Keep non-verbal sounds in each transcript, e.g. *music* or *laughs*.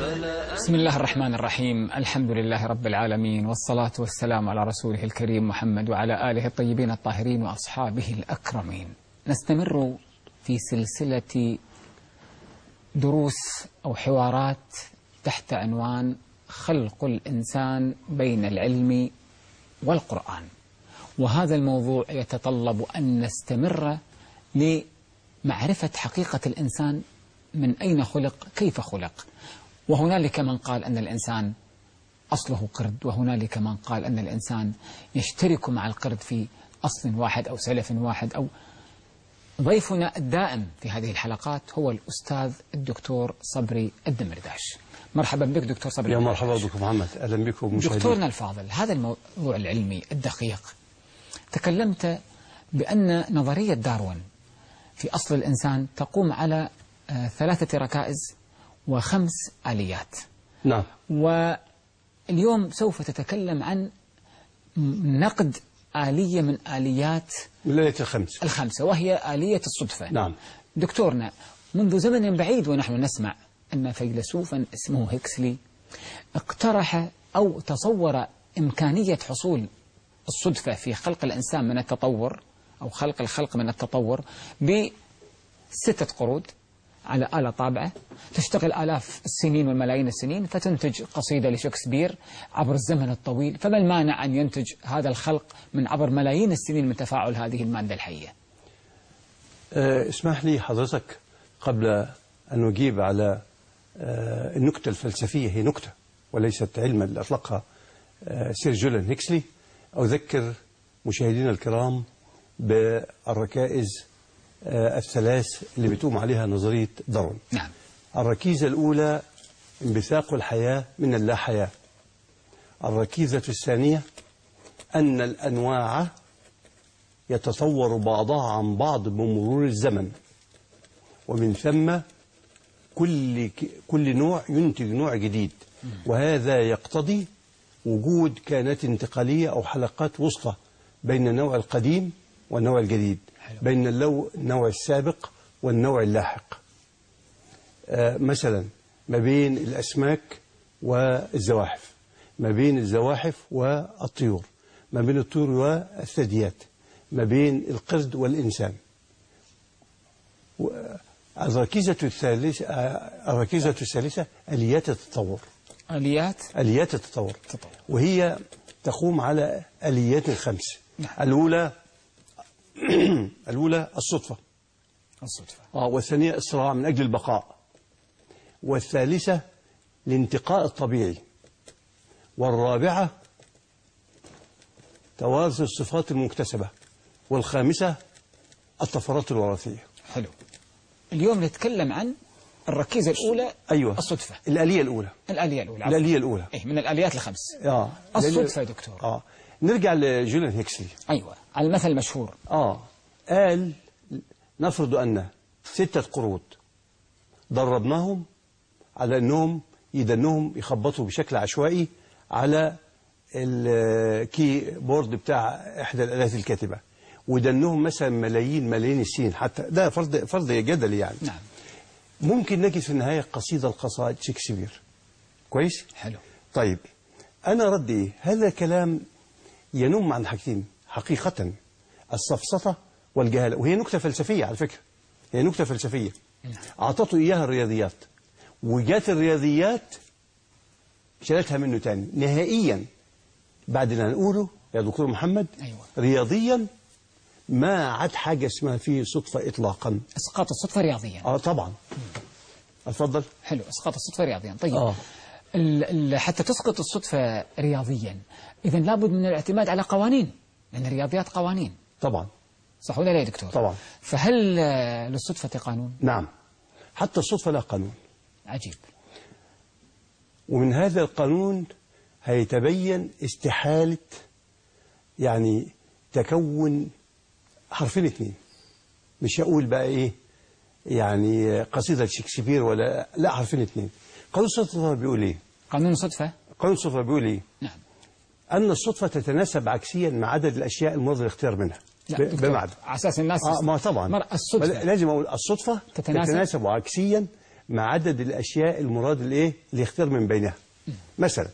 بسم الله الرحمن الرحيم. الحمد لله رب العالمين والصلاة والسلام على رسوله الكريم محمد وعلى آله الطيبين الطاهرين وأصحابه الأكرمين. نستمر في سلسلة دروس أو حوارات تحت عنوان خلق الإنسان بين العلم والقرآن. وهذا الموضوع يتطلب أن نستمر لمعرفة حقيقة الإنسان من أين خلق كيف خلق. وهنالك من قال أن الإنسان أصله قرد وهنالك من قال أن الإنسان يشترك مع القرد في أصل واحد أو سلف واحد أو ضيفنا الدائم في هذه الحلقات هو الأستاذ الدكتور صبري الدمرداش. مرحبا بك دكتور صبري يا مرحبا دكتور محمد. أهلا بكم دكتورنا الفاضل هذا الموضوع العلمي الدقيق. تكلمت بأن نظرية داروين في أصل الإنسان تقوم على آه، ثلاثة ركائز وخمس آليات. نعم. واليوم سوف تتكلم عن نقد آلية من آليات ولاية الخمس الخمسة وهي آلية الصدفة. نعم. دكتورنا منذ زمن بعيد ونحن نسمع أن فيلسوفا اسمه هيكسلي اقترح أو تصور إمكانية حصول الصدفة في خلق الإنسان من التطور أو خلق الخلق من التطور بستة قرود. على آلة طابعة. تشتغل آلاف السنين والملايين السنين فتنتج قصيدة لشكسبير عبر الزمن الطويل. فما المانع أن ينتج هذا الخلق من عبر ملايين السنين من تفاعل هذه المادة الحية؟ أه اسمح لي حضرتك قبل أن نجيب على أه النكتة الفلسفية. هي نكتة وليست علما اللي أطلقها. أه سير جولان هيكسلي. أذكر مشاهدينا الكرام بالركائز الثلاث اللي بتقوم عليها نظرية داروين نعم. الركيزة الأولى انبثاق الحياة من اللا حياة الركيزة الثانية أن الأنواع يتطور بعضها عن بعض بمرور الزمن. ومن ثم كل ك- كل نوع ينتج نوع جديد. وهذا يقتضي وجود كائنات انتقالية أو حلقات وسطى بين النوع القديم والنوع الجديد. بين اللو- النوع السابق والنوع اللاحق آه، مثلا ما بين الأسماك والزواحف ما بين الزواحف والطيور ما بين الطيور والثدييات ما بين القرد والإنسان الركيزة الثالثة آه، الركيزة الثالثة آليات التطور آليات آليات التطور التطور. وهي تقوم على آليات خمس نعم. الأولى *clears throat* الأولى الصدفة. الصدفة. آه والثانية الصراع من أجل البقاء. والثالثة الانتقاء الطبيعي. والرابعة توارث الصفات المكتسبة. والخامسة الطفرات الوراثية. حلو. اليوم نتكلم عن الركيزة الأولى أيوة. الصدفة. الآلية الأولى. الآلية الأولى. الآلية الأولى. إيه من الآليات الخمس. آه. الصدفة يا دكتور. آه. نرجع لجوليان هيكسلي. أيوة على المثل المشهور. آه قال نفرض أن ستة قرود دربناهم على أنهم يدنهم يخبطوا بشكل عشوائي على الكي بورد بتاع إحدى الآلات الكاتبة ودنهم مثلا ملايين ملايين السنين حتى ده فرض فرض جدلي يعني. نعم. ممكن نجد في النهاية قصيدة القصائد شكسبير. كويس؟ حلو. طيب أنا ردي إيه؟ هذا كلام ينم عن حاجتين حقيقة. السفسطة والجهالة. وهي نكتة فلسفية على فكرة. هي نكتة فلسفية. أعطته إياها الرياضيات. وجات الرياضيات شالتها منه تاني. نهائيا بعد اللي هنقوله يا دكتور محمد أيوة. رياضيا ما عاد حاجة اسمها فيه صدفة إطلاقا. إسقاط الصدفة رياضيا. آه طبعا. أتفضل. حلو. إسقاط الصدفة رياضيا. طيب. آه. حتى تسقط الصدفة رياضيا. اذا لابد من الاعتماد على قوانين لأن الرياضيات قوانين. طبعا. صح ولا لا يا دكتور؟ طبعا. فهل آه، للصدفة قانون؟ نعم. حتى الصدفة لها قانون. عجيب. ومن هذا القانون هيتبين استحالة يعني تكون حرفين اتنين مش هقول بقى إيه يعني قصيدة شكسبير ولا لا حرفين اتنين قانون الصدفة بيقول إيه؟ قانون الصدفة؟ قانون الصدفة بيقول إيه؟ نعم. أن الصدفة تتناسب عكسيا مع عدد الأشياء المراد الاختيار منها. بمعنى. على أساس الناس آه ما طبعا. الصدفة. لازم أقول الصدفة تتناسب؟ تتناسب عكسيا مع عدد الأشياء المراد الإيه؟ اللي يختار من بينها. مثلا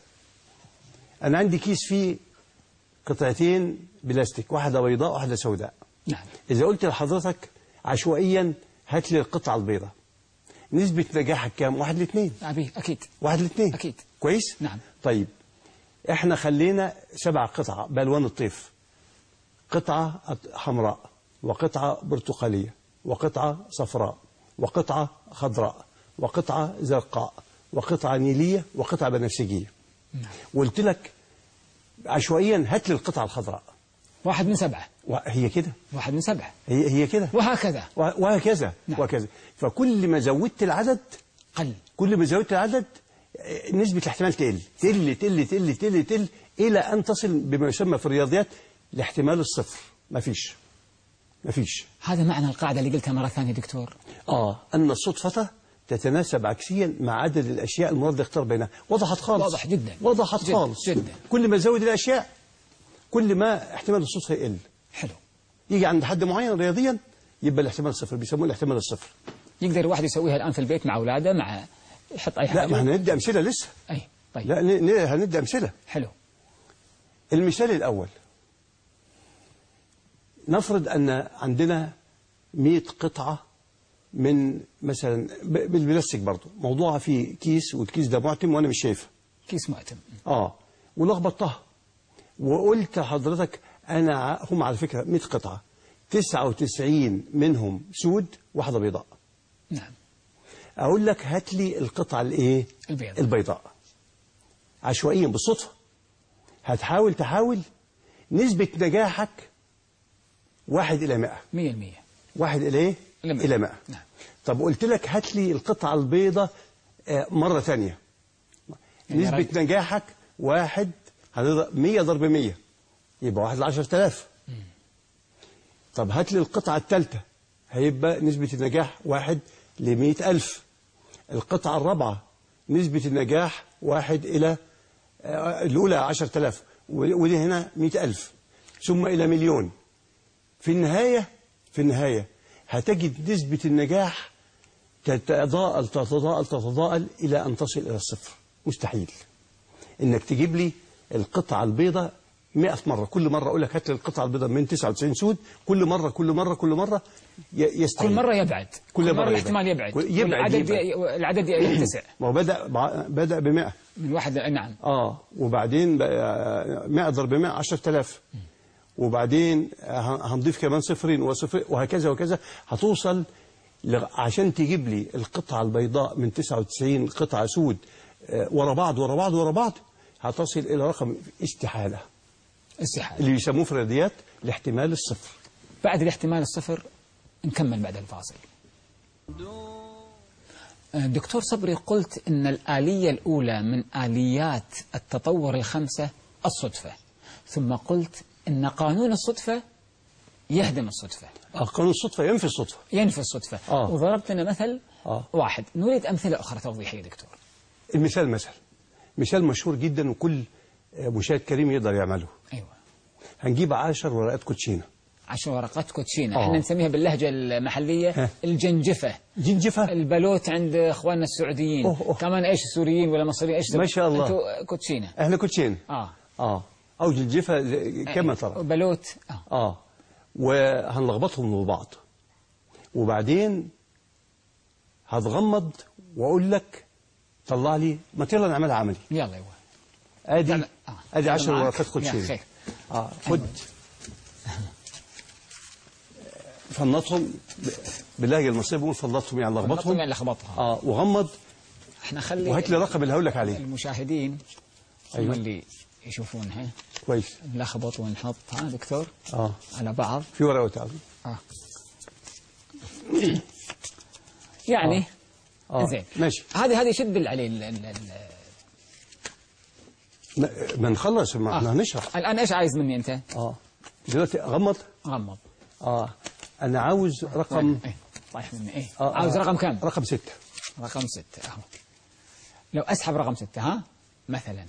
أنا عندي كيس فيه قطعتين بلاستيك واحدة بيضاء واحدة سوداء. نعم. إذا قلت لحضرتك عشوائيا هات لي القطعة البيضاء. نسبة نجاحك كام؟ واحد لاثنين أبي أكيد واحد لاثنين أكيد. كويس؟ نعم. طيب إحنا خلينا سبع قطع بألوان الطيف قطعة حمراء وقطعة برتقالية وقطعة صفراء وقطعة خضراء وقطعة زرقاء وقطعة نيلية وقطعة بنفسجية وقلت لك عشوائيا هات لي القطعة الخضراء واحد من سبعة. وهي كده. واحد من سبعة. هي هي كده. وهكذا. وهكذا نعم. وهكذا. فكل ما زودت العدد قل. كل ما زودت العدد نسبة الاحتمال تقل. تقل تقل تقل تقل تقل إلى أن تصل بما يسمى في الرياضيات لاحتمال الصفر. ما فيش. ما فيش. هذا معنى القاعدة اللي قلتها مرة ثانية دكتور. آه أن الصدفة تتناسب عكسيا مع عدد الأشياء المراد اختار بينها. وضحت خالص. واضح جدا. وضحت جدا، خالص. جدا. كل ما زود الأشياء كل ما احتمال الصدفة يقل. حلو. يجي عند حد معين رياضيا يبقى الاحتمال صفر بيسموه الاحتمال الصفر. يقدر الواحد يسويها الآن في البيت مع أولاده مع يحط أي لا حاجة. ما هندي أمثلة لسه. أي طيب. لا ن- هندي أمثلة. حلو. المثال الأول. نفرض أن عندنا 100 قطعة من مثلا بالبلاستيك برضه موضوعها في كيس والكيس ده معتم وأنا مش شايفه. كيس معتم. آه. ولخبطتها. وقلت لحضرتك أنا هم على فكرة 100 قطعة 99 منهم سود واحدة بيضاء نعم أقول لك هات لي القطعة الإيه؟ البيضاء. البيضاء عشوائيا بالصدفة هتحاول تحاول نسبة نجاحك واحد إلى مئة مية المية واحد إلى إيه؟ إلى مئة. نعم. طب قلت لك هات لي القطعة البيضاء آه، مرة ثانية يعني نسبة. نجاحك واحد هنضرب 100 ضرب 100 يبقى واحد ل 10000 طب هات لي القطعة الثالثة هيبقى نسبة النجاح واحد ل 100000 القطعة الرابعة نسبة النجاح واحد إلى آه، الأولى 10000 ودي هنا 100000 ثم إلى مليون. في النهاية في النهاية هتجد نسبة النجاح تتضاءل تتضاءل تتضاءل إلى أن تصل إلى الصفر. مستحيل. إنك تجيب لي القطعة البيضاء 100 مرة. كل مرة أقول لك هات لي القطعة البيضاء من 99 سود. كل مرة كل مرة كل مرة يستحيل كل مرة يبعد. كل مرة الاحتمال يبعد. يبعد. يبعد- والعدد يبعد. العدد يتسع. *clears throat* ما هو بدأ بدأ ب 100 من واحد نعم. آه وبعدين بقى 100 ضرب 100 10000 وبعدين هنضيف كمان صفرين وصفر وهكذا وكذا هتوصل عشان تجيب لي القطعة البيضاء من 99 قطعة سود آه، ورا بعض ورا بعض ورا بعض هتصل إلى رقم استحالة. استحالة. اللي يسموه في الرياضيات الاحتمال الصفر. بعد الاحتمال الصفر نكمل بعد الفاصل. دكتور صبري قلت أن الآلية الأولى من آليات التطور الخمسة الصدفة. ثم قلت أن قانون الصدفة يهدم الصدفة. آه، قانون الصدفة ينفي الصدفة. ينفي الصدفة. آه. وضربت لنا مثل آه. واحد. نريد أمثلة أخرى توضيحية دكتور. المثال مثل. مثال مشهور جدا وكل آه، مشاهد كريم يقدر يعمله. أيوة. هنجيب عشر ورقات كوتشينة. عشر ورقات كوتشينة. آه. إحنا نسميها باللهجة المحلية ها. الجنجفة. جنجفة؟ البلوت عند إخواننا السعوديين. أوه، أوه. كمان إيش السوريين ولا مصريين؟ إيش ما شاء الله. أنتوا كوتشينة. إحنا كوتشين. آه. آه. أو جنجفة كما ترى. بلوت. آه. آه. وهنلخبطهم ببعض وبعدين هتغمض وأقول لك طلع لي ما يلا نعملها عملي. يلا أيوه ادي. آه. أدي يلا. 10 معاك. ورقات كوتشينه خير. آه خد. فنطهم باللهجه المصريه بنقول فنطهم يعني لخبطهم. يعني لخبطها. آه وغمض. إحنا خلي وهات لي الرقم اللي هقول لك عليه. المشاهدين هم أيوة. اللي يشوفونها كويس. نلخبط ونحط ها دكتور؟ آه. على بعض. في ورقة وتعالى آه. يعني آه. زين ماشي. هذه هذه شد عليه ال- ال- ال- ما ما إحنا هنشرح الآن إيش عايز مني أنت؟ آه. دلوقتي غمض؟ غمض. آه. أنا عاوز رقم إيه. طايح مني. إيه. آه عاوز آه، رقم كم؟ رقم ستة. رقم ستة. أهو. لو أسحب رقم ستة ها؟ مثلا.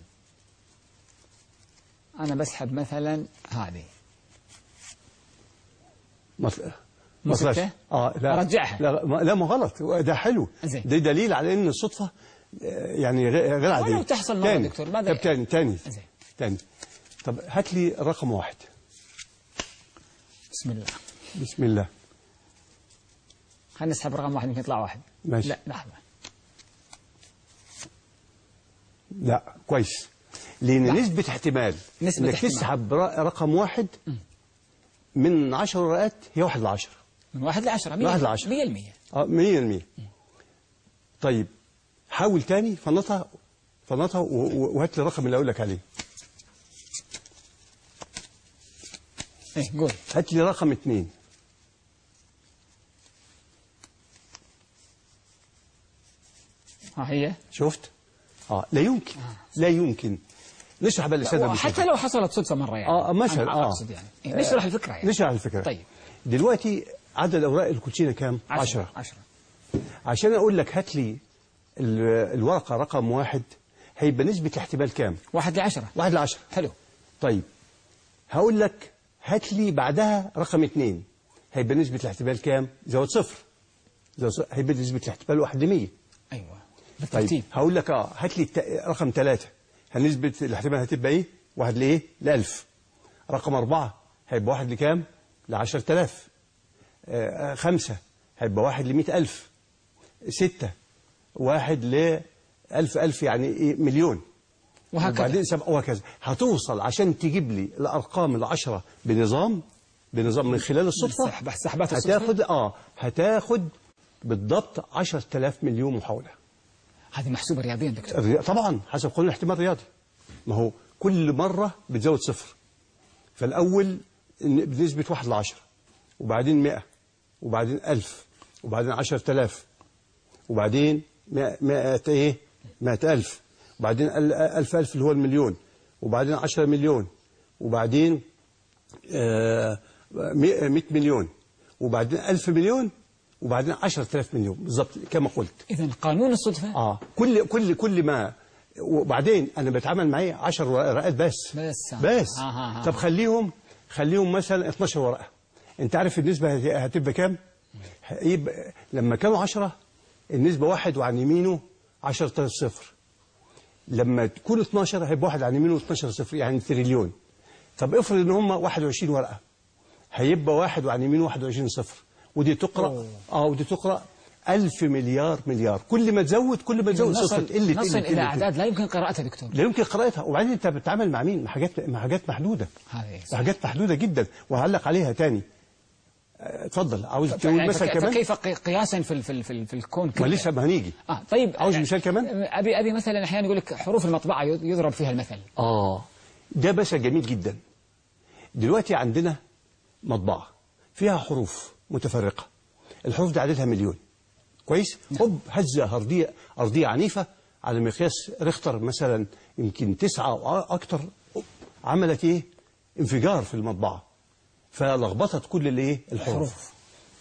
أنا بسحب مثلا هذه. مطل... مو. ستة؟ آه لا أرجعها. لا ما, لا ما غلط ده حلو. ده دليل على إن الصدفة آه، يعني غير عادية ولو تحصل تاني. دكتور، ماذا- طب تاني تاني. تاني طب هات لي رقم واحد بسم الله بسم الله خلينا نسحب رقم واحد يمكن يطلع واحد ماشي. لا لحظة لا كويس لأن لا. نسبة احتمال نسبة إنك. تسحب رقم واحد من 10 ورقات هي واحد ل 10 من واحد لعشرة من واحد لعشرة. مية المية. آه 100% طيب حاول تاني فنطها فنطها وهات لي الرقم اللي أقول لك عليه. إيه قول. هات لي رقم اثنين ها هي؟ شفت؟ آه لا يمكن لا يمكن. نشرح بقى للساده حتى. لو حصلت صدفة مرة يعني. آه مثلا آه. أقصد يعني. إيه، نشرح الفكرة يعني. نشرح الفكرة. طيب. دلوقتي عدد أوراق الكوتشينة كام؟ 10 عشرة. عشان أقول لك هات لي ال- الورقة رقم واحد. هيبقى نسبه الاحتمال كام؟ واحد لعشرة. واحد ل 10 حلو. طيب. هقول لك هات لي بعدها رقم اثنين هيبقى نسبة الاحتمال كام؟ زود صفر. زود صفر هيبقى نسبة الاحتمال واحد لمية. أيوة. طيب. بالترتيب. هقول لك آه هات لي الت- رقم ثلاثة نسبة الاحتمال هتبقى إيه؟ واحد لإيه؟ لألف. رقم أربعة. هيبقى واحد لكام؟ لعشرة آلاف. آه آه، خمسة. هيبقى واحد لمئة ألف. ستة. واحد لألف ألف يعني إيه مليون. وهكذا. وبعدين سبعة وهكذا. هتوصل عشان تجيب لي الأرقام العشرة بنظام بنظام من خلال الصدفة سحب- سحبات هتاخد آه هتاخد بالضبط 10000 مليون محاولة. هذه محسوبة رياضيا دكتور. طبعا حسب قانون الاحتمال الرياضي. ما هو كل مرة بتزود صفر. فالأول بنسبة واحد لعشرة. وبعدين مئة. وبعدين ألف وبعدين عشرة آلاف وبعدين مئة إيه؟ مئة ألف. وبعدين ألف ألف اللي هو المليون وبعدين عشرة مليون وبعدين آه، مئة مليون وبعدين ألف مليون وبعدين عشرة آلاف مليون. بالضبط كما قلت. إذا قانون الصدفة. آه. كل كل كل ما وبعدين أنا بتعامل معاه 10 ورقات بس. بس. بس. آه، آه، آه. طب خليهم خليهم مثلا 12 ورقة. انت عارف النسبة هت- هتبقى كام؟ يبقى لما كانوا 10 النسبة واحد وعن يمينه 10 صفر. لما تكون 12 هيبقى واحد عن يمينه 12 صفر يعني تريليون. طب افرض إن هم 21 ورقة هيبقى واحد وعن يمينه 21 صفر. ودي تقرأ. أوه. آه ودي تقرأ. ألف مليار مليار. كل ما تزود كل ما تزود. صفر. تقل نصل إلى. أعداد. لا يمكن قراءتها دكتور. لا يمكن قراءتها. وبعدين أنت بتتعامل مع مين؟ مع حاجات مع حاجات هذه مع حاجات محدودة جدا. وهعلق عليها تاني. اتفضل عاوز تقول يعني مثلا فك- كمان؟ فكيف قي- قياسا في في في, في الكون ما كله لسه ما هنيجي. آه طيب عاوز آه، مثال كمان؟ أبي أبي مثلا أحيانا يقول لك حروف المطبعة يضرب فيها المثل. آه ده بس جميل جدا. دلوقتي عندنا مطبعة فيها حروف متفرقة. الحروف دي عددها مليون. كويس؟ هوب هزة ارضيه أرضية عنيفة على مقياس ريختر مثلا يمكن تسعة أو أكتر. عملت إيه؟ انفجار في المطبعة. فلخبطت كل الايه؟ الحروف. الحروف.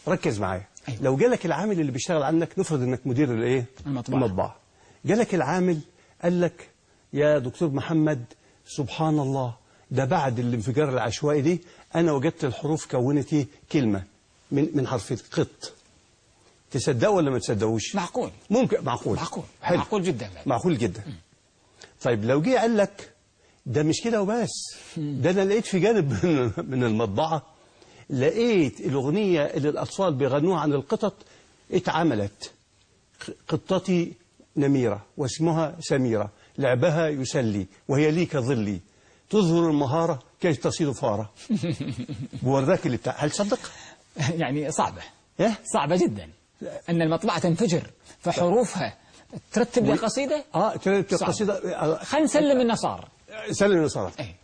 ركز معايا. أيوة. لو جالك العامل اللي بيشتغل عنك نفرض إنك مدير الإيه؟ المطبعة. المطبعة. جالك العامل قال لك يا دكتور محمد سبحان الله ده بعد الانفجار العشوائي دي أنا وجدت الحروف كونت إيه؟ كلمة. من من حرفين قط. تصدقوا ولا ما تصدقوش؟ معقول. ممكن. معقول. معقول. حلو. معقول جدا. معقول جدا. طيب لو جه قال لك ده مش كده وبس. ده أنا لقيت في جانب من- المطبعة لقيت الأغنية اللي الأطفال بيغنوها عن القطط اتعملت. قطتي نميرة واسمها سميرة لعبها يسلي وهي لي كظلي تظهر المهارة كي تصيد فارة. *laughs* بوراك اللي بتاع هل تصدق؟ يعني صعبة. إيه؟ صعبة جدا. أن المطبعة تنفجر فحروفها ترتب لي قصيدة آه صعب. القصيده آه، خلينا نسلم النصار سلم النصارى إيه.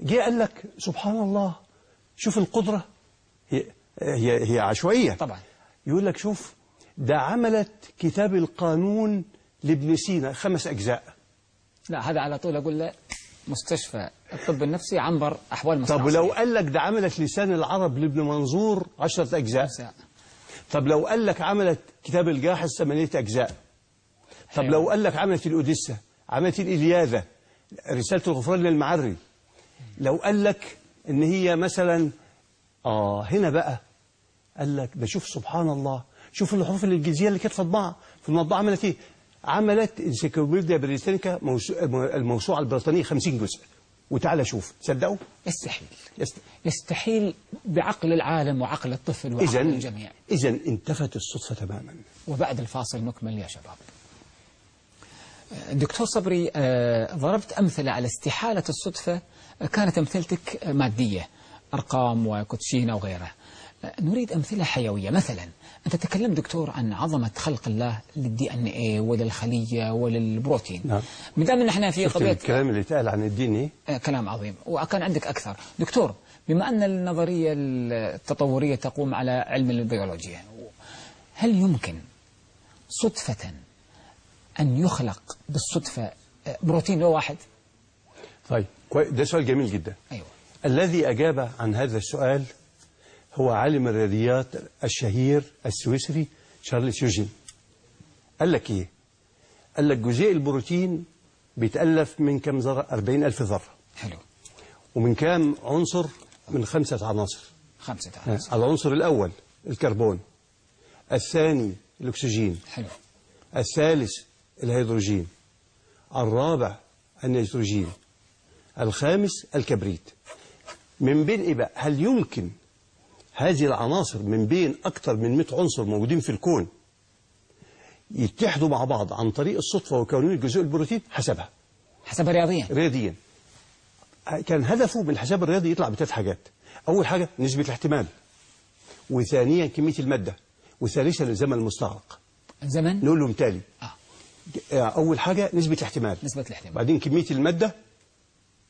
جه قال لك سبحان الله شوف القدرة هي هي هي عشوائية طبعا. يقول لك شوف ده عملت كتاب القانون لابن سينا خمس أجزاء لا هذا على طول أقول له مستشفى الطب النفسي عنبر أحوال طب مستعصية لو قال لك ده عملت لسان العرب لابن منظور عشرة أجزاء ساعة. طب لو قال لك عملت كتاب الجاحظ ثمانية أجزاء طب حلو. لو قال لك عملت الأوديسة عملت الإلياذة رسالة الغفران للمعري. لو قال لك إن هي مثلا آه هنا بقى قال لك ده شوف سبحان الله شوف الحروف الإنجليزية اللي كانت في المطبعة في المطبعة عملت إيه؟ عملت انسيكلوبيديا بريتانيكا موسو- الموسوعة البريطانية 50 جزء. وتعالى شوف صدقوا يستحيل. يست... يستحيل بعقل العالم وعقل الطفل وعقل إذا الجميع. إذا انتفت الصدفة تماما. وبعد الفاصل نكمل يا شباب. دكتور صبري آه، ضربت أمثلة على استحالة الصدفة آه، كانت أمثلتك آه، مادية أرقام وكوتشينة وغيرها آه، نريد أمثلة حيوية مثلا أنت تكلم دكتور عن عظمة خلق الله للدي ان اي وللخلية وللبروتين نعم. ما دام نحن في قضية الكلام اللي اتقال عن الدين؟ آه، كلام عظيم وكان عندك أكثر دكتور بما أن النظرية التطورية تقوم على علم البيولوجيا هل يمكن صدفة أن يخلق بالصدفة آه، بروتين له واحد. طيب ده سؤال جميل جدا. أيوة. الذي أجاب عن هذا السؤال هو عالم الرياضيات الشهير السويسري شارلز يوجين. قال لك إيه؟ قال لك جزيء البروتين بيتألف من كم ذرة؟ 40 ألف ذرة. حلو. ومن كام عنصر؟ من خمسة عناصر. خمسة عناصر. العنصر الأول الكربون الثاني الأكسجين حلو. الثالث الهيدروجين الرابع النيتروجين الخامس الكبريت. من بين إيه بقى هل يمكن هذه العناصر من بين أكثر من 100 عنصر موجودين في الكون يتحدوا مع بعض عن طريق الصدفة ويكونون جزيء البروتين حسبها؟ حسب رياضيا. رياضيا. كان هدفه من الحساب الرياضي يطلع بثلاث حاجات. أول حاجة نسبة الاحتمال. وثانيا كمية المادة. وثالثا الزمن المستغرق الزمن؟ نقول لهم تالي. أول حاجة نسبة الاحتمال. نسبة الاحتمال. بعدين كمية المادة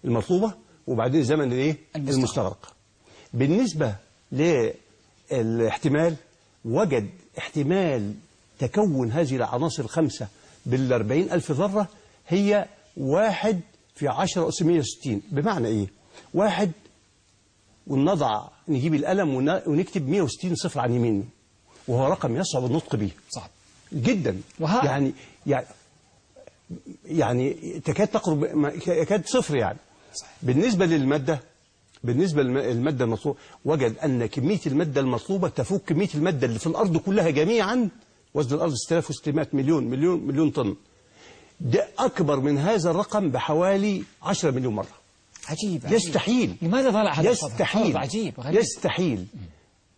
المطلوبة وبعدين الزمن الإيه؟ المستغرق. بالنسبة للاحتمال وجد احتمال تكون هذه العناصر الخمسة بالأربعين ألف ذرة هي واحد في عشرة أس 160 بمعنى إيه؟ واحد ونضع نجيب القلم ون- ونكتب 160 صفر عن يمينه وهو رقم يصعب النطق به. صعب. جدا. وها- يعني يعني يعني تكاد تقرب يكاد صفر يعني. صحيح. بالنسبة للمادة بالنسبة للمادة المطلوبة وجد أن كمية المادة المطلوبة تفوق كمية المادة اللي في الأرض كلها جميعا. وزن الأرض 6600 مليون مليون مليون طن. ده أكبر من هذا الرقم بحوالي 10 مليون مرة. عجيب عجيب. يستحيل. لماذا طلع هذا؟ يستحيل. عجيب غريب. يستحيل.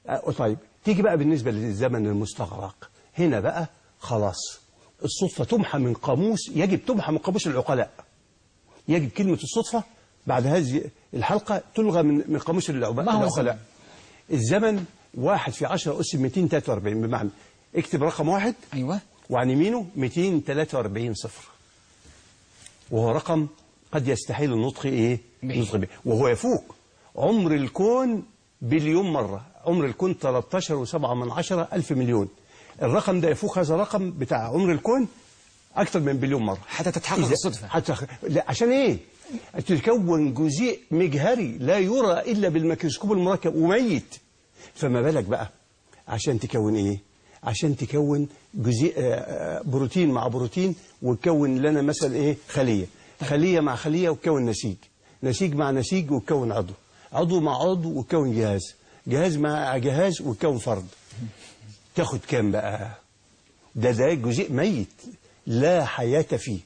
آه، طيب تيجي بقى بالنسبة للزمن المستغرق. هنا بقى خلاص. الصدفة تمحى من قاموس يجب تمحى من قاموس العقلاء. يجب كلمة الصدفة بعد هذه الحلقة تلغى من من قاموس العقلاء ما هو العقلاء. الزمن واحد في 10 أس 243 بمعنى اكتب رقم واحد. أيوة. وعن يمينه 243 صفر. وهو رقم قد يستحيل النطق به. النطق به. وهو يفوق عمر الكون بليون مرة. عمر الكون 13 و7 من عشرة ألف مليون. الرقم ده يفوق هذا الرقم بتاع عمر الكون أكثر من بليون مرة. حتى تتحقق الصدفة حتى لا عشان إيه؟ تكون جزيء مجهري لا يرى إلا بالميكروسكوب المركب وميت. فما بالك بقى؟ عشان تكون إيه؟ عشان تكون جزيء آه، آه، بروتين مع بروتين وتكون لنا مثلا إيه؟ خلية. خلية مع خلية وتكون نسيج. نسيج مع نسيج وتكون عضو. عضو مع عضو وتكون جهاز. جهاز مع جهاز وتكون فرد. تاخد كام بقى؟ ده ده جزيء ميت لا حياة فيه.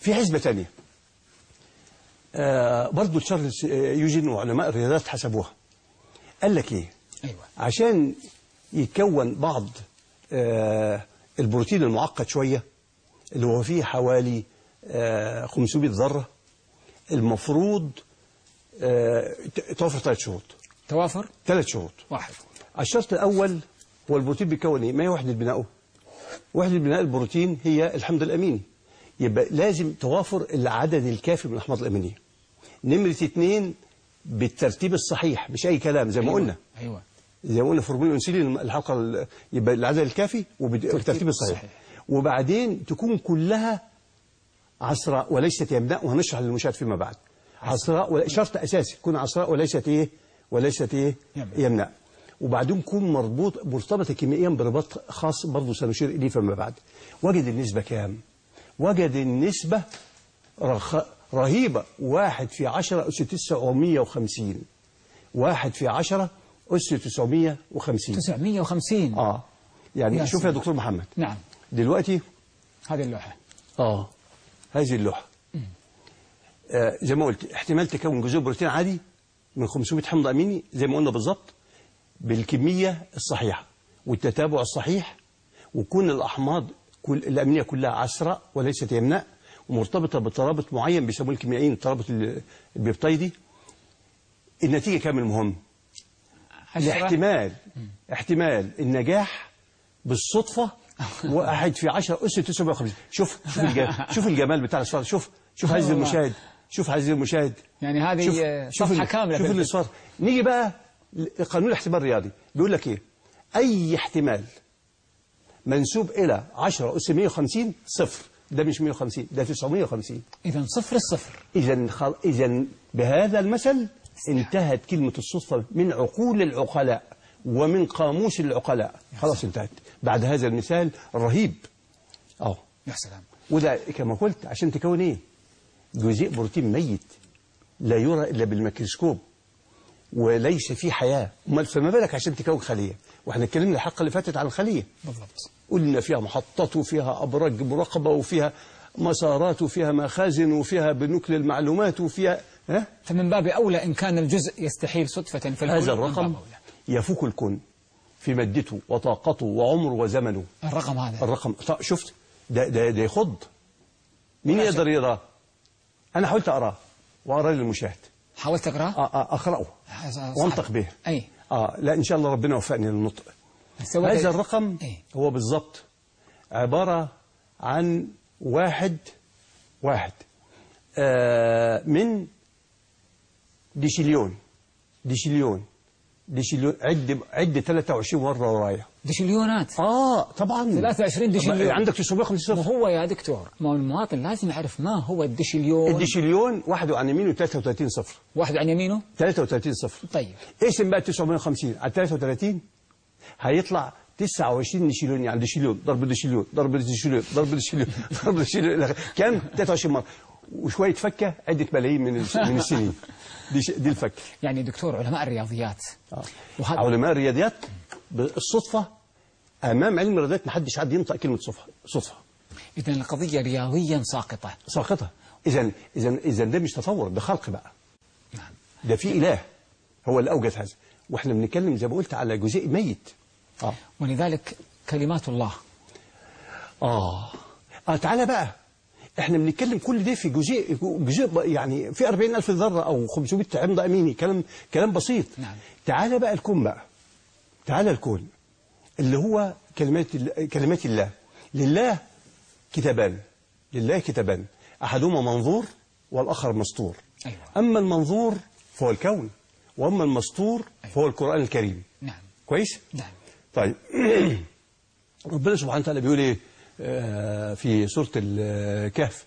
في حسبة تانية. آه برضو تشارلز آه، يوجين وعلماء الرياضيات حسبوها. قال لك إيه؟ أيوة. عشان يتكون بعض آه البروتين المعقد شوية اللي هو فيه حوالي آه 500 ذرة المفروض آه ت- توفر ثلاث شروط توافر؟ ثلاث شروط واحد. الشرط الأول هو البروتين بيكون إيه؟ ما هي وحدة بناؤه؟ وحدة بناء البروتين هي الحمض الأميني يبقى لازم توافر العدد الكافي من الأحماض الأمينية نمرة اثنين بالترتيب الصحيح مش أي كلام زي ما أيوة. قلنا أيوة زي ما قلنا في هرمون الانسولين الحلقة ال- يبقى العدد الكافي وبالترتيب الصحيح صحيح. وبعدين تكون كلها عصراء وليست يمناء وهنشرح للمشاهد فيما بعد عصراء شرط أساسي تكون عصراء وليست إيه وليست إيه يمناء. وبعدين تكون مربوط مرتبطه كيميائيا برباط خاص برضه سنشير إليه فيما بعد. وجد النسبة كام؟ وجد النسبة رخ... رهيبة. واحد في عشرة أس 950 واحد في عشرة أس 950 950 آه. يعني شوف يا. دكتور محمد. نعم. دلوقتي هذه اللوحة. آه. هذه اللوحة. آه زي ما قلت احتمال تكون جزيء بروتين عادي من 500 حمض أميني زي ما قلنا بالظبط. بالكمية الصحيحة والتتابع الصحيح وكون الأحماض كل الأمينية كلها عسراء وليست يمناء ومرتبطة بترابط معين بيسموه الكيميائيين الترابط ال- البيبتيدي النتيجة كام المهم. الاحتمال احتمال النجاح بالصدفة *laughs* واحد في 10 أس 950 شوف شوف الجمال شوف الجمال بتاع الصورة شوف شوف عزيزي. المشاهد شوف عزيزي المشاهد. يعني هذه شوف شوف صفحة ال- كاملة شوف الاصفار نيجي بقى لقانون الاحتمال الرياضي بيقول لك إيه؟ أي احتمال منسوب إلى 10 اس 150 صفر. ده مش 150 ده 950 إذا صفر الصفر. إذا خل... إذا بهذا المثل انتهت كلمة الصدفة من عقول العقلاء ومن قاموس العقلاء. خلاص انتهت. بعد هذا المثال الرهيب آه يا سلام. وده كما قلت عشان تكون إيه؟ جزيء بروتين ميت لا يرى إلا بالميكروسكوب. وليس فيه حياة. أمال فما بالك عشان تكون خلية؟ وإحنا اتكلمنا الحلقة اللي فاتت عن الخلية. بالضبط. قلنا فيها محطات وفيها أبراج مراقبة وفيها مسارات وفيها مخازن وفيها بنوك للمعلومات وفيها ها؟ فمن باب أولى إن كان الجزء يستحيل صدفة في هذا الرقم. يفوق الكون في مادته وطاقته وعمره وزمنه. الرقم هذا. الرقم طيب شفت؟ ده ده ده يخض. مين يقدر يقراه أنا حاولت اقراه واقراه للمشاهد حاولت تقرأ أ- أ- أقرأه. صعب. وانطق به. أي. آه لا إن شاء الله ربنا يوفقني للنطق. هذا الرقم إيه. هو بالضبط عبارة عن واحد واحد. آه من decillion decillion decillion عد عد 23 مرة ورايا. دشليونات آه طبعا. 23 decillion. عندك 950 ما صفر. هو يا دكتور؟ ما هو المواطن لازم يعرف ما هو ال decillion ال decillion واحد عن يمينه 33 صفر. واحد عن يمينه؟ 33 صفر. طيب. اقسم بقى 950 على 33 هيطلع 29 decillion يعني decillion ضرب decillion ضرب decillion ضرب decillion *laughs* ضرب آخره. كام 23 مرة. وشوية فكة عدة ملايين من من السنين. *laughs* دي دي الفكة. يعني دكتور علماء الرياضيات. وهذا علماء الرياضيات؟ بالصدفة أمام علم الرياضيات ما حدش عاد ينطق كلمة صدفة. صدفة. إذا القضية رياضيا ساقطة. ساقطة. اذا اذا اذا ده مش تطور ده خلق بقى. نعم. ده في إله. هو اللي اوجد هذا. وإحنا بنتكلم زي ما قلت على جزيء ميت. آه. ولذلك كلمات الله. آه. آه تعالى بقى. إحنا بنتكلم كل ده في جزء جزء ب- يعني في 40 ألف ذرة أو 500 عمض أميني. كلام كلام بسيط. نعم. تعالى بقى الكون بقى. تعالى الكون اللي هو كلمات كلمات الله. لله كتابان لله كتابان. أحدهما منظور والآخر مسطور. أيوة. أما المنظور فهو الكون وأما المسطور فهو القرآن الكريم. نعم. كويس؟ نعم. طيب. *clears throat* ربنا سبحانه وتعالى بيقول إيه؟ آه، في سورة الكهف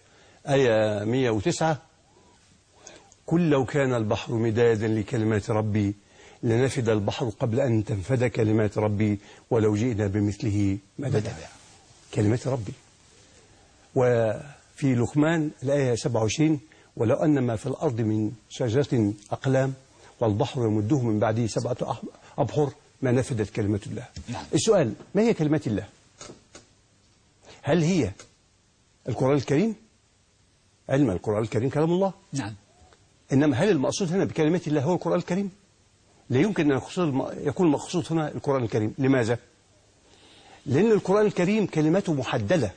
آية 109 قل لو كان البحر مدادا لكلمات ربي لنفد البحر قبل أن تنفد كلمات ربي ولو جئنا بمثله مددا كلمات ربي. وفي لقمان الآية 27 ولو أن ما في الأرض من شجرة أقلام والبحر يمده من بعده سبعة أبحر ما نفدت كلمات الله. نعم. السؤال ما هي كلمات الله؟ هل هي القرآن الكريم؟ علم القرآن الكريم كلام الله؟ نعم. إنما هل المقصود هنا بكلمات الله هو القرآن الكريم؟ لا يمكن أن يكون المقصود هنا القرآن الكريم. لماذا؟ لأن القرآن الكريم كلماته محددة.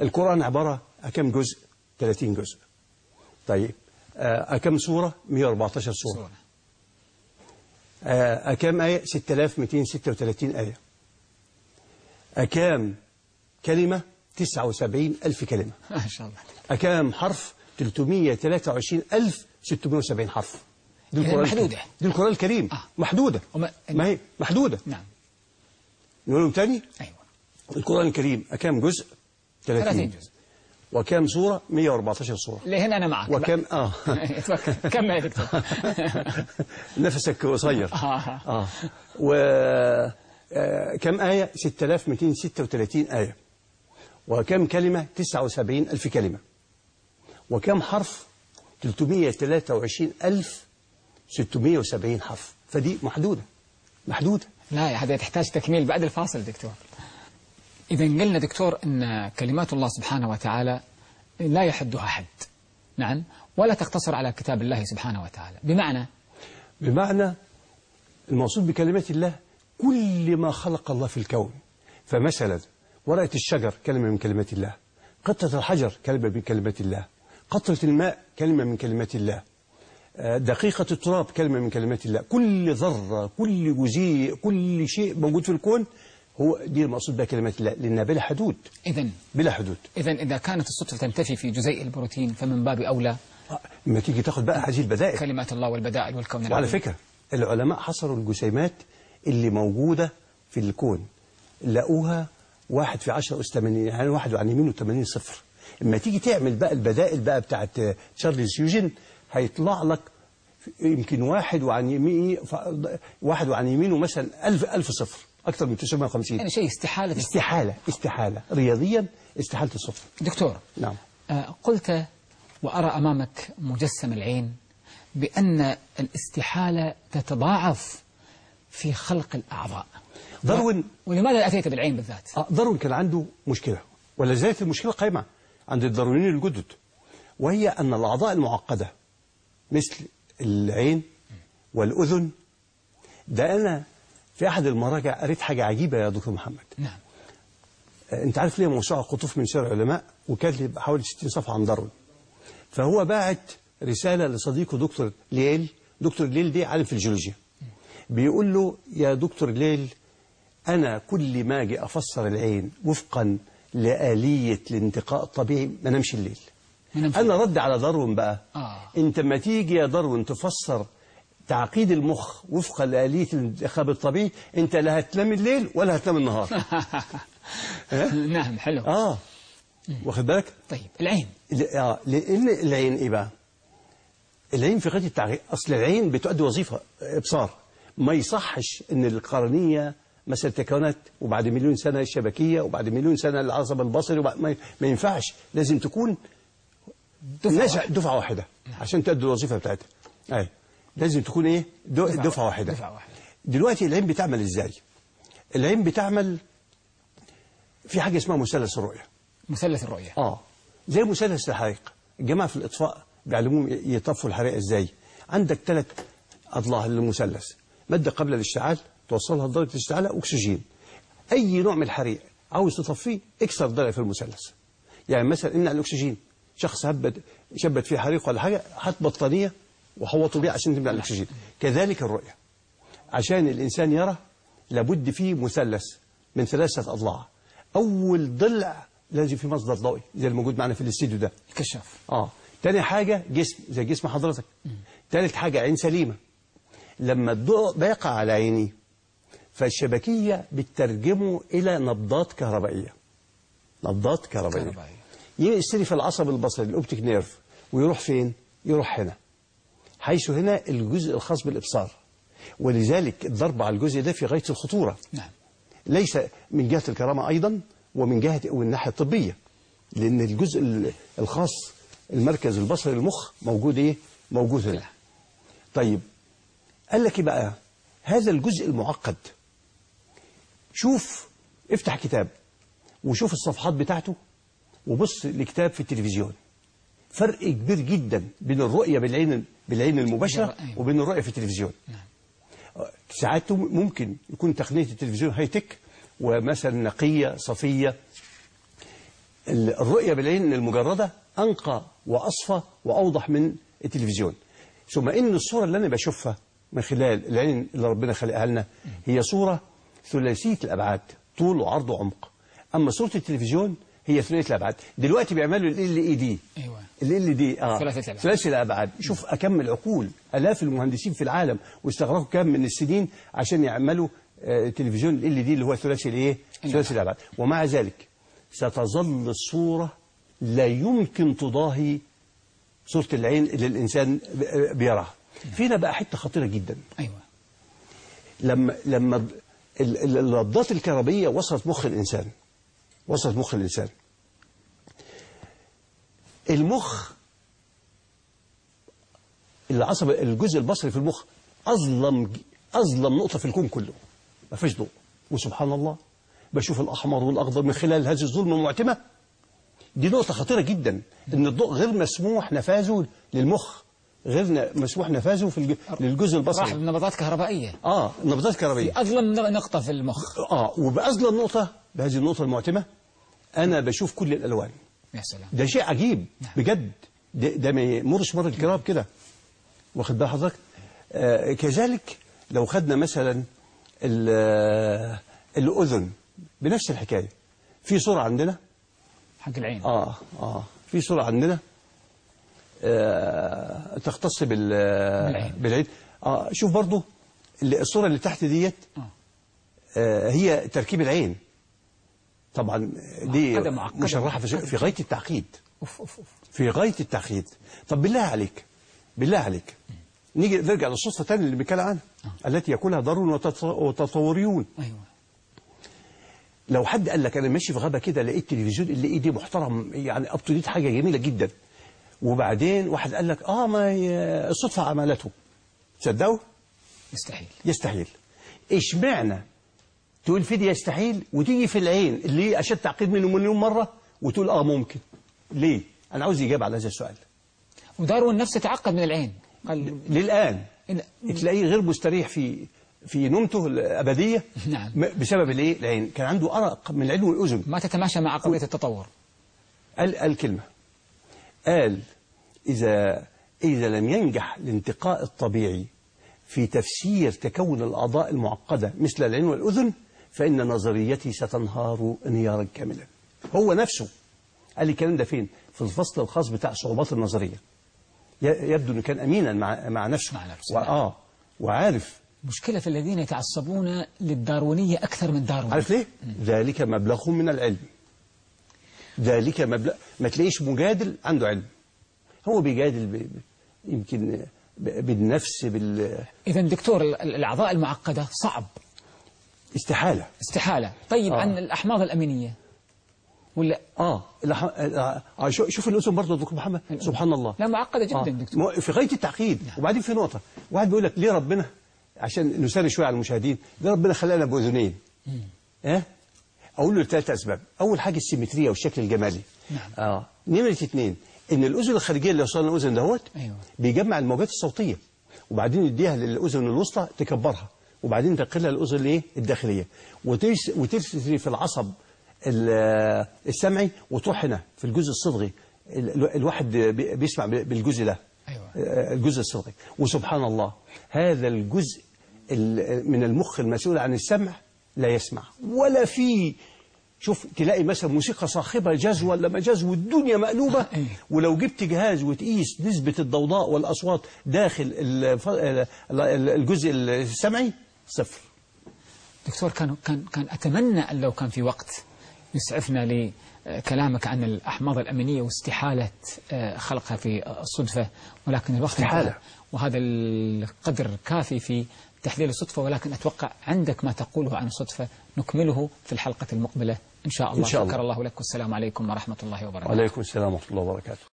القرآن عبارة عن كم جزء؟ 30 جزء. طيب آه، كم سورة؟ 114 سورة. سورة. آه، آية؟ 6236 آية. أكام كلمة؟ 79 ألف كلمة. *laughs* ما شاء الله. أكام حرف؟ 323 ألف 670 حرف. دي القرآن محدودة. دي القرآن الكريم. آه. محدودة. وما- ما هي؟ محدودة. نعم. نقولهم تاني؟ أيوة. القرآن الكريم أكام جزء؟ 30 30 جزء. وكام سورة؟ 114 سورة. لهنا أنا معك. وكم آه. كم يا دكتور؟ *laughs* نفسك قصير. آه. آه. و آه، كم آية؟ 6236 آية. وكم كلمة؟ 79 ألف كلمة. وكم حرف؟ 323 ألف 670 حرف. فدي محدودة. محدودة. لا هذا تحتاج تكميل بعد الفاصل دكتور. إذا قلنا دكتور أن كلمات الله سبحانه وتعالى لا يحدها حد. نعم؟ ولا تقتصر على كتاب الله سبحانه وتعالى. بمعنى؟ بمعنى المقصود بكلمات الله كل ما خلق الله في الكون. فمثلا ورقة الشجر كلمة من كلمات الله. قطة الحجر كلمة من كلمات الله. قطرة الماء كلمة من كلمات الله. دقيقة التراب كلمة من كلمات الله. كل ذرة كل جزيء كل شيء موجود في الكون هو دي المقصود بها كلمات الله لأنها بلا حدود. إذا بلا حدود. إذا إذا كانت الصدفة تنتفي في جزيء البروتين فمن باب أولى لما تيجي تاخد بقى هذه البدائل كلمات الله والبدائل والكون وعلى. فكرة العلماء حصروا الجسيمات اللي موجودة في الكون. لقوها واحد في عشرة أس 80 يعني واحد عن يمين وثمانين صفر. اما تيجي تعمل بقى البدائل بقى بتاعت تشارلز يوجن هيطلع لك يمكن واحد وعن يمين واحد وعن يمينه مثلا ألف ألف صفر أكثر من 950 يعني شيء استحالة استحالة استحالة. رياضيا استحالة الصفر دكتور نعم. آه، قلت وأرى أمامك مجسم العين بأن الاستحالة تتضاعف في خلق الأعضاء. داروين ولماذا أتيت بالعين بالذات؟ آه، داروين كان عنده مشكلة ولا زالت المشكلة قائمة عند الداروينيين الجدد وهي أن الأعضاء المعقدة مثل العين والأذن. ده أنا في أحد المراجع قريت حاجة عجيبة يا دكتور محمد. نعم. آه، أنت عارف ليه موسوعة قطوف من شارع العلماء وكانت لي حوالي 60 صفحة عن داروين؟ فهو باعت رسالة لصديقه دكتور ليل. دكتور ليل دي عالم في الجيولوجيا. بيقول له يا دكتور ليل أنا كل ما أجي أفسر العين وفقا لآلية الانتقاء الطبيعي ما نمشي الليل. أنا رد على داروين بقى. آه. أنت ما تيجي يا داروين تفسر تعقيد المخ وفقا لآلية الانتخاب الطبيعي أنت لا هتنام الليل ولا هتنام النهار. *laughs* نعم حلو. آه. واخد بالك؟ طيب العين. آه لأن العين إيه بقى؟ العين في غاية التعقيد. أصل العين بتؤدي وظيفة إبصار. ما يصحش إن القرنية مثلا تكونت وبعد مليون سنة الشبكية وبعد مليون سنة العصب البصري ما ينفعش. لازم تكون دفعة نزع دفعة واحدة. عشان تؤدي الوظيفة بتاعتها أي. لازم تكون إيه؟ دفعة دفعة واحدة. دفعة واحدة. دلوقتي العين بتعمل إزاي؟ العين بتعمل في حاجة اسمها مثلث الرؤية. مثلث الرؤية. آه. زي مثلث الحريق الجماعه في الإطفاء بيعلموهم يطفوا الحريق إزاي. عندك ثلاث أضلاع للمثلث. ماده قبل الاشتعال توصلها لدرجة الاشتعال أكسجين. أي نوع من الحريق عاوز تطفيه اكسر ضلع في المثلث. يعني مثلا امنع الأكسجين شخص هبت شبت فيه حريق ولا حاجة هات بطانية وحوطوا بيها عشان تمنع الأكسجين. كذلك الرؤية. عشان الإنسان يرى لابد فيه مثلث من ثلاثة أضلاع. أول ضلع لازم فيه مصدر ضوئي زي الموجود معنا في الاستديو ده. كشاف آه. تاني حاجة جسم زي جسم حضرتك. تالت حاجة عين سليمة. لما الضوء بيقع على عيني فالشبكية بتترجمه إلى نبضات كهربائية. نبضات كهربائية. كهربائية. يشتري في العصب البصري الأوبتيك نيرف ويروح فين؟ يروح هنا حيث هنا الجزء الخاص بالإبصار. ولذلك الضرب على الجزء ده في غاية الخطورة. نعم. ليس من جهة الكرامة أيضا ومن جهة والناحية الطبية لأن الجزء ال- الخاص المركز البصري للمخ موجود إيه؟ موجود هنا. طيب قال لك إيه بقى؟ هذا الجزء المعقد. شوف افتح كتاب وشوف الصفحات بتاعته. وبص لكتاب في التلفزيون. فرق كبير جدا بين الرؤية بالعين بالعين المباشرة. وبين الرؤية في التلفزيون. ساعات ممكن يكون تقنية التلفزيون هاي تك ومثلا نقية صفية. ال- الرؤية بالعين المجردة أنقى وأصفى وأوضح من التلفزيون. ثم إن الصورة اللي أنا بشوفها من خلال العين اللي ربنا خلقها لنا هي صورة ثلاثية الأبعاد طول وعرض وعمق. أما صورة التلفزيون هي ثلاثية الأبعاد دلوقتي بيعملوا ال اي دي أيوة. ال دي آه. ثلاثية الأبعاد. ثلاثي الابعاد شوف اكم العقول. آلاف المهندسين في العالم واستغرقوا كم من السنين عشان يعملوا آه، تلفزيون ال دي اللي هو ثلاثي الايه ثلاثي الابعاد ومع ذلك ستظل الصورة لا يمكن تضاهي صورة العين اللي الإنسان ب- بيراها. فينا بقى حتة خطيرة جدا. أيوة. لما لما ال- ال- النبضات الكهربائية وصلت مخ الإنسان. وصلت مخ الإنسان. المخ العصب الجزء البصري في المخ أظلم ج- أظلم نقطة في الكون كله. ما فيش ضوء. وسبحان الله بشوف الأحمر والأخضر من خلال هذه الظلمة المعتمة. دي نقطة خطيرة جدا إن الضوء غير مسموح نفاذه للمخ غير مسموح نفاذه في الج... للجزء راح البصري. بنبضات كهربائية. آه نبضات كهربائية. أظلم نقطة في المخ. آه وبأظلم نقطة بهذه النقطة المعتمة أنا بشوف كل الألوان. يا سلام. ده شيء عجيب بجد. ده, ده ما يمرش مر الكرام كده. واخد بال حضرتك؟ آه كذلك لو خدنا مثلا آه، الأذن بنفس الحكاية. في صورة عندنا؟ حق العين. آه آه. في صورة عندنا؟ آه تختص بال بالعين. بالعين. آه شوف برضو الصورة اللي تحت ديت آه. آه هي تركيب العين. طبعا دي. مشرحة في في غاية التعقيد. في غاية التعقيد. طب بالله عليك بالله عليك. نيجي نرجع للصدفة تاني اللي بنتكلم عنها التي يأكلها دارون وتتص- وتطوريون. أيوة. لو حد قال لك أنا ماشي في غابة كده لقيت تلفزيون LED محترم يعني up to date حاجة جميلة جدا. وبعدين واحد قال لك آه ما الصدفة عملته. تصدقوا؟ يستحيل. يستحيل. اشمعنى تقول في دي يستحيل وتيجي في العين. اللي اشد تعقيد منه مليون مرة وتقول آه ممكن. ليه؟ أنا عاوز إجابة على هذا السؤال. وداروين نفسه تعقد من العين. قال للآن. إن- تلاقيه غير مستريح في في نومته الأبدية. نعم. بسبب الإيه؟ العين. كان عنده أرق من العين والأذن. ما تتماشى مع قضية التطور. قال قال كلمة. قال إذا إذا لم ينجح الانتقاء الطبيعي في تفسير تكون الأعضاء المعقدة مثل العين والأذن فإن نظريتي ستنهار انهيارا كاملا. هو نفسه قال لي الكلام ده فين؟ في الفصل الخاص بتاع صعوبات النظرية. يبدو أنه كان أمينا مع مع نفسه. مع نفسه. وآه وعارف. مشكلة في الذين يتعصبون للداروينية أكثر من داروين عارف ليه؟ ذلك مبلغهم من العلم. ذلك مبلغ ما تلاقيش مجادل عنده علم. هو بيجادل ب... يمكن. بالنفس بالاستحالة إذا دكتور ال- ال- الأعضاء المعقدة صعب. استحالة. طيب آه. عن الأحماض الأمينية. ولا؟ آه. الح... آه شو- شوف الأذن برضه دكتور محمد. سبحان الله. لا معقدة جدا آه. دكتور. في غاية التعقيد. وبعدين في نقطة. واحد بيقول لك ليه ربنا عشان نسري شوية على المشاهدين ليه ربنا خلانا بأذنين؟ آه أقول له ثلاث أسباب. أول حاجة السيمترية والشكل الجمالي. نعم. آه. نمرة اثنين إن الأذن الخارجية اللي وصلنا الأذن دهوت أيوة. بيجمع الموجات الصوتية وبعدين يديها للأذن الوسطى تكبرها. وبعدين تنقلها للأذن الايه الداخلية. وترس- وترسل في العصب ال- السمعي وتروح هنا في الجزء الصدغي. ال- ال- الواحد بي- بيسمع بالجزء ده. أيوة. آه، الجزء الصدغي. وسبحان الله هذا الجزء ال- من المخ المسؤول عن السمع لا يسمع. ولا في شوف تلاقي مثلا موسيقى صاخبة جاز ولا ما جاز والدنيا مقلوبة. *laughs* أيوة. ولو جبت جهاز وتقيس نسبة الضوضاء والأصوات داخل الجزء السمعي صفر. دكتور كان كان كان أتمنى أن لو كان في وقت يسعفنا لكلامك عن الأحماض الأمينية واستحالة آه، خلقها في الصدفة ولكن الوقت استحالة. وهذا القدر كافي في تحليل الصدفة ولكن أتوقع عندك ما تقوله عن الصدفة نكمله في الحلقة المقبلة. إن شاء الله. إن شاء الله. شكر الله لك والسلام عليكم ورحمة الله وبركاته. وعليكم السلام ورحمة الله وبركاته.